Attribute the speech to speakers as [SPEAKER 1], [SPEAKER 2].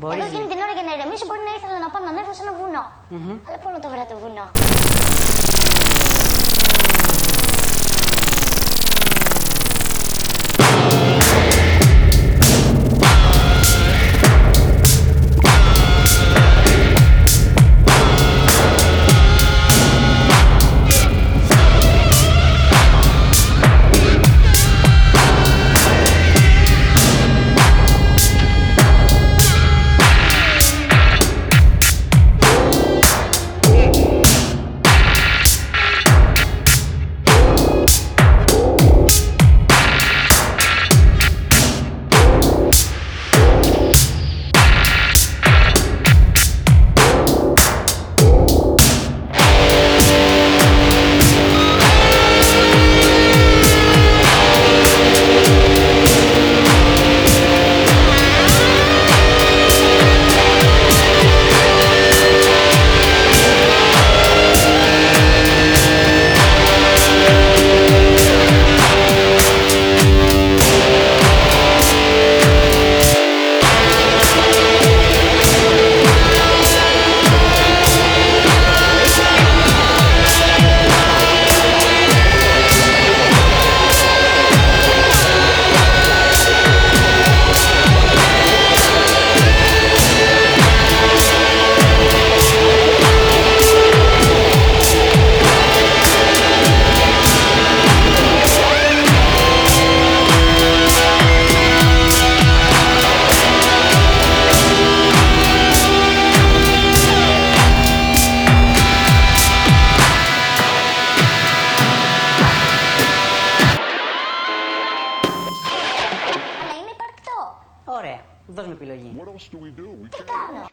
[SPEAKER 1] Μπορείς,
[SPEAKER 2] Εγώ εκείνη την ώρα και να ηρεμήσω μπορεί να ήθελα να πάω να ανέβω σε ένα βουνό. Αλλά πού να το βρω το βουνό;
[SPEAKER 1] Ωραία, δώσ' μου επιλογή.
[SPEAKER 3] What else do we do? We can't.
[SPEAKER 2] κάνω;